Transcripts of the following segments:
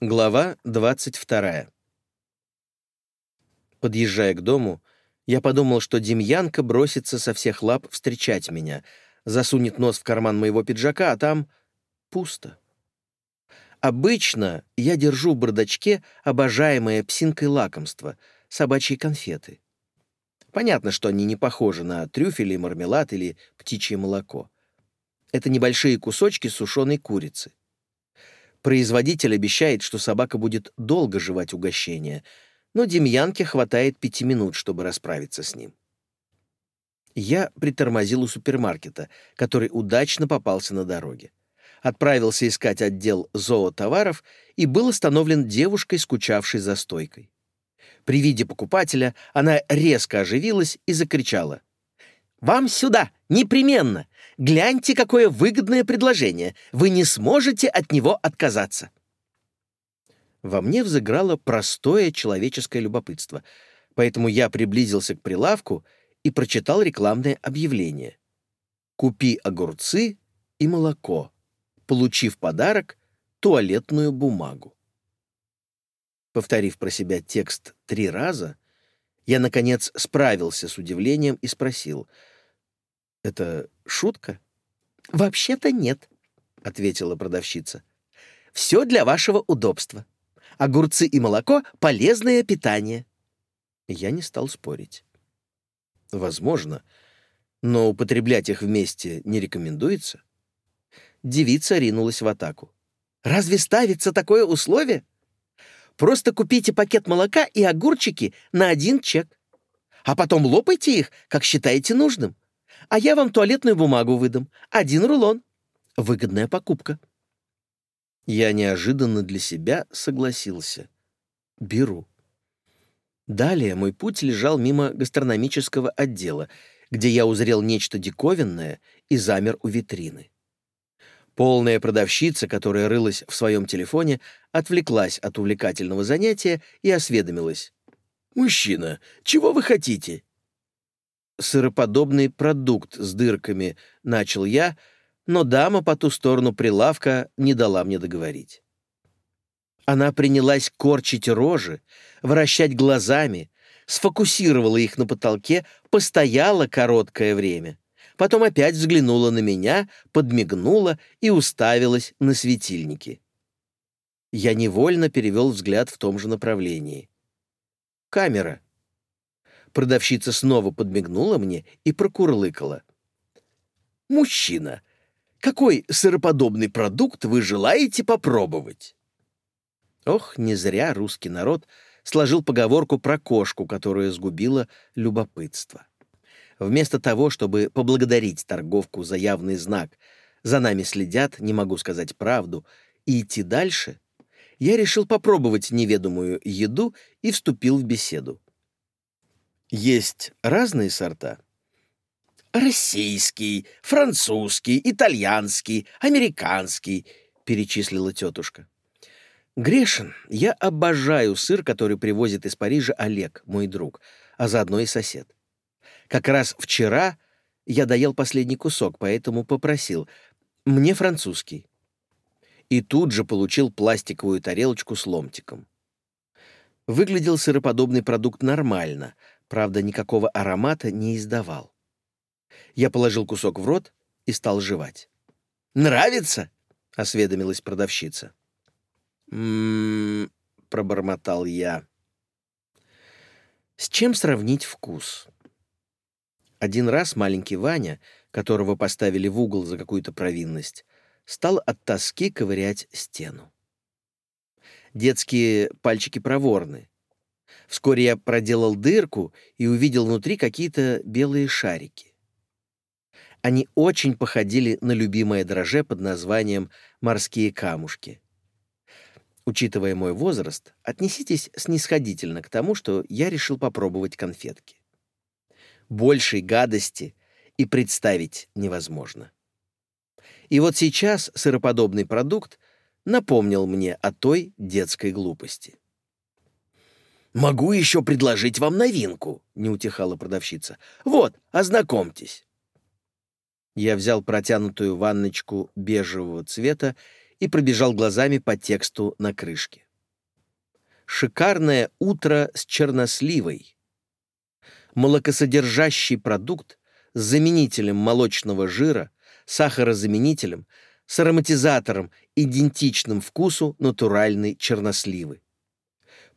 Глава 22. Подъезжая к дому, я подумал, что Демьянка бросится со всех лап встречать меня, засунет нос в карман моего пиджака, а там пусто. Обычно я держу в бардачке обожаемое псинкой лакомство — собачьи конфеты. Понятно, что они не похожи на трюфели, мармелад или птичье молоко. Это небольшие кусочки сушеной курицы. Производитель обещает, что собака будет долго жевать угощение, но Демьянке хватает пяти минут, чтобы расправиться с ним. Я притормозил у супермаркета, который удачно попался на дороге. Отправился искать отдел зоотоваров и был остановлен девушкой, скучавшей за стойкой. При виде покупателя она резко оживилась и закричала. «Вам сюда! Непременно! Гляньте, какое выгодное предложение! Вы не сможете от него отказаться!» Во мне взыграло простое человеческое любопытство, поэтому я приблизился к прилавку и прочитал рекламное объявление. «Купи огурцы и молоко, получив подарок туалетную бумагу». Повторив про себя текст три раза, я, наконец, справился с удивлением и спросил. «Это шутка?» «Вообще-то нет», — ответила продавщица. «Все для вашего удобства. Огурцы и молоко — полезное питание». Я не стал спорить. «Возможно, но употреблять их вместе не рекомендуется?» Девица ринулась в атаку. «Разве ставится такое условие?» Просто купите пакет молока и огурчики на один чек. А потом лопайте их, как считаете нужным. А я вам туалетную бумагу выдам. Один рулон. Выгодная покупка. Я неожиданно для себя согласился. Беру. Далее мой путь лежал мимо гастрономического отдела, где я узрел нечто диковинное и замер у витрины. Полная продавщица, которая рылась в своем телефоне, отвлеклась от увлекательного занятия и осведомилась. «Мужчина, чего вы хотите?» «Сыроподобный продукт с дырками», — начал я, но дама по ту сторону прилавка не дала мне договорить. Она принялась корчить рожи, вращать глазами, сфокусировала их на потолке, постояла короткое время — потом опять взглянула на меня, подмигнула и уставилась на светильники. Я невольно перевел взгляд в том же направлении. «Камера». Продавщица снова подмигнула мне и прокурлыкала. «Мужчина, какой сыроподобный продукт вы желаете попробовать?» Ох, не зря русский народ сложил поговорку про кошку, которая сгубила любопытство. Вместо того, чтобы поблагодарить торговку за явный знак «За нами следят, не могу сказать правду» и идти дальше, я решил попробовать неведомую еду и вступил в беседу. Есть разные сорта. «Российский, французский, итальянский, американский», — перечислила тетушка. «Грешин, я обожаю сыр, который привозит из Парижа Олег, мой друг, а заодно и сосед. Как раз вчера я доел последний кусок, поэтому попросил «мне французский». И тут же получил пластиковую тарелочку с ломтиком. Выглядел сыроподобный продукт нормально, правда, никакого аромата не издавал. Я положил кусок в рот и стал жевать. «Нравится?» — осведомилась продавщица. «М-м-м», пробормотал я. С чем сравнить вкус? Один раз маленький Ваня, которого поставили в угол за какую-то провинность, стал от тоски ковырять стену. Детские пальчики проворны. Вскоре я проделал дырку и увидел внутри какие-то белые шарики. Они очень походили на любимое дроже под названием «морские камушки». Учитывая мой возраст, отнеситесь снисходительно к тому, что я решил попробовать конфетки большей гадости и представить невозможно. И вот сейчас сыроподобный продукт напомнил мне о той детской глупости. «Могу еще предложить вам новинку», — не утихала продавщица. «Вот, ознакомьтесь». Я взял протянутую ванночку бежевого цвета и пробежал глазами по тексту на крышке. шикарное утро с черносливой. Молокосодержащий продукт с заменителем молочного жира, сахарозаменителем, с ароматизатором, идентичным вкусу натуральной черносливы.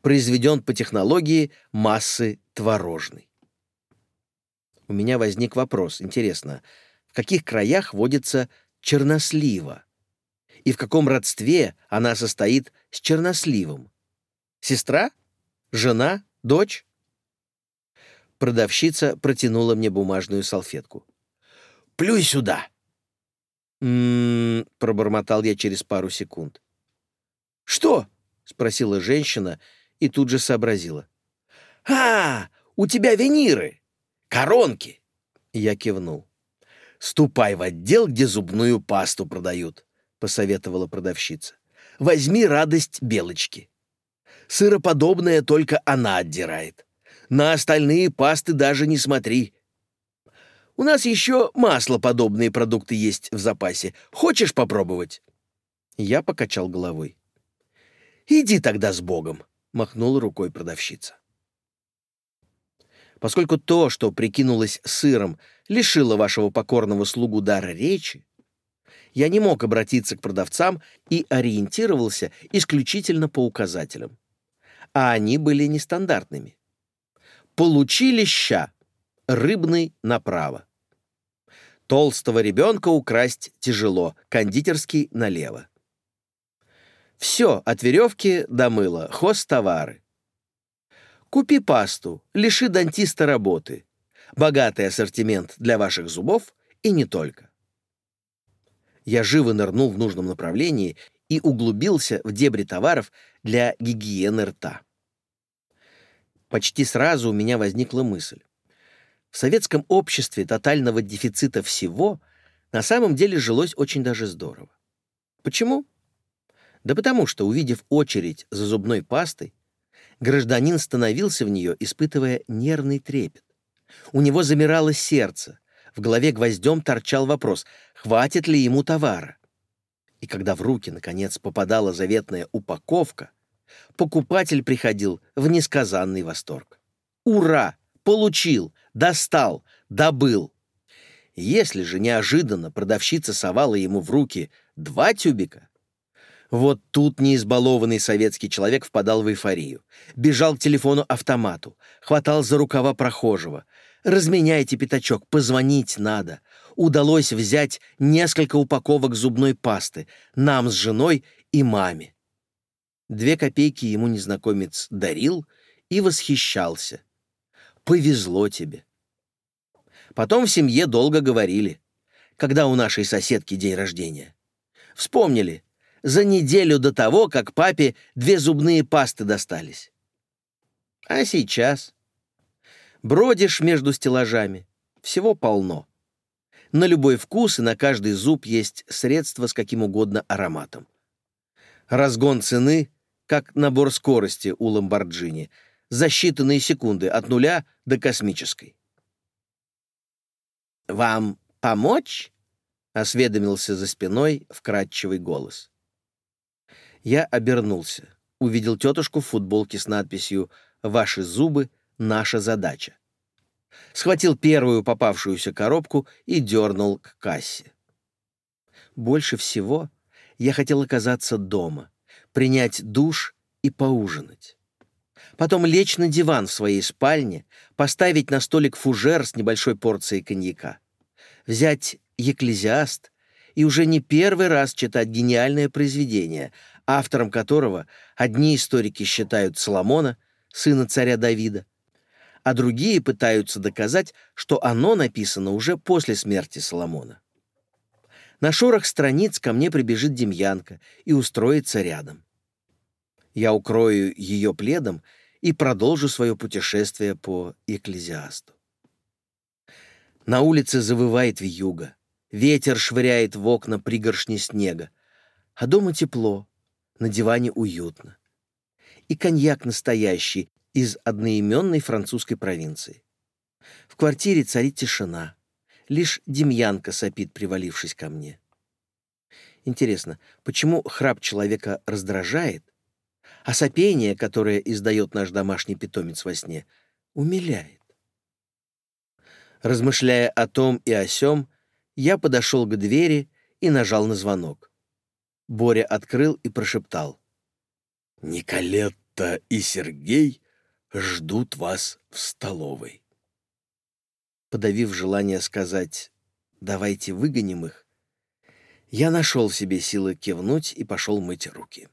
Произведен по технологии массы творожной. У меня возник вопрос. Интересно, в каких краях водится чернослива? И в каком родстве она состоит с черносливом? Сестра? Жена? Дочь? Продавщица протянула мне бумажную салфетку. «Плюй сюда!» «М-м-м», пробормотал я через пару секунд. «Что?» — спросила женщина и тут же сообразила. «А, у тебя виниры! Коронки!» Я кивнул. «Ступай в отдел, где зубную пасту продают», — посоветовала продавщица. «Возьми радость белочки. Сыроподобное только она отдирает. На остальные пасты даже не смотри. У нас еще маслоподобные продукты есть в запасе. Хочешь попробовать?» Я покачал головой. «Иди тогда с Богом», — махнула рукой продавщица. Поскольку то, что прикинулось сыром, лишило вашего покорного слугу дара речи, я не мог обратиться к продавцам и ориентировался исключительно по указателям. А они были нестандартными. Получили ща, рыбный направо. Толстого ребенка украсть тяжело, кондитерский налево. Все от веревки до мыла, хозтовары. Купи пасту, лиши дантиста работы. Богатый ассортимент для ваших зубов и не только. Я живо нырнул в нужном направлении и углубился в дебри товаров для гигиены рта. Почти сразу у меня возникла мысль. В советском обществе тотального дефицита всего на самом деле жилось очень даже здорово. Почему? Да потому что, увидев очередь за зубной пастой, гражданин становился в нее, испытывая нервный трепет. У него замирало сердце, в голове гвоздем торчал вопрос, хватит ли ему товара. И когда в руки, наконец, попадала заветная упаковка, покупатель приходил в несказанный восторг. «Ура! Получил! Достал! Добыл!» Если же неожиданно продавщица совала ему в руки два тюбика, вот тут неизбалованный советский человек впадал в эйфорию. Бежал к телефону-автомату, хватал за рукава прохожего. «Разменяйте пятачок, позвонить надо». Удалось взять несколько упаковок зубной пасты нам с женой и маме. Две копейки ему незнакомец дарил и восхищался. «Повезло тебе». Потом в семье долго говорили, когда у нашей соседки день рождения. Вспомнили, за неделю до того, как папе две зубные пасты достались. А сейчас? Бродишь между стеллажами. Всего полно. На любой вкус и на каждый зуб есть средство с каким угодно ароматом. Разгон цены, как набор скорости у Ламборджини, за считанные секунды от нуля до космической. «Вам помочь?» — осведомился за спиной вкрадчивый голос. Я обернулся, увидел тетушку в футболке с надписью «Ваши зубы — наша задача». Схватил первую попавшуюся коробку и дернул к кассе. Больше всего я хотел оказаться дома, принять душ и поужинать. Потом лечь на диван в своей спальне, поставить на столик фужер с небольшой порцией коньяка, взять «Екклезиаст» и уже не первый раз читать гениальное произведение, автором которого одни историки считают Соломона, сына царя Давида, а другие пытаются доказать, что оно написано уже после смерти Соломона. На шорох страниц ко мне прибежит Демьянка и устроится рядом. Я укрою ее пледом и продолжу свое путешествие по Экклезиасту. На улице завывает вьюга, ветер швыряет в окна пригоршни снега, а дома тепло, на диване уютно. И коньяк настоящий, из одноименной французской провинции. В квартире царит тишина. Лишь Демьянка сопит, привалившись ко мне. Интересно, почему храп человека раздражает, а сопение, которое издает наш домашний питомец во сне, умиляет. Размышляя о том и о сём, я подошел к двери и нажал на звонок. Боря открыл и прошептал. «Николетта и Сергей ждут вас в столовой». Подавив желание сказать «давайте выгоним их», я нашел в себе силы кивнуть и пошел мыть руки.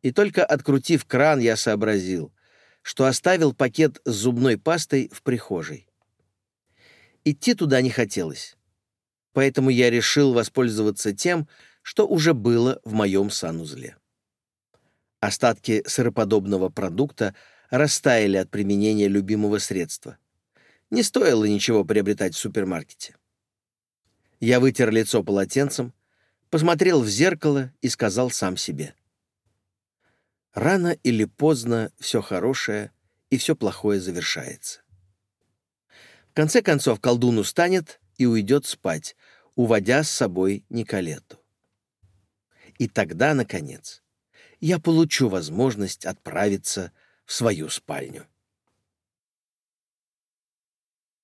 И только открутив кран, я сообразил, что оставил пакет с зубной пастой в прихожей. Идти туда не хотелось. Поэтому я решил воспользоваться тем, что уже было в моем санузле. Остатки сыроподобного продукта растаяли от применения любимого средства. Не стоило ничего приобретать в супермаркете. Я вытер лицо полотенцем, посмотрел в зеркало и сказал сам себе. Рано или поздно все хорошее и все плохое завершается. В конце концов колдун устанет и уйдет спать, уводя с собой Николету. И тогда, наконец, я получу возможность отправиться в свою спальню.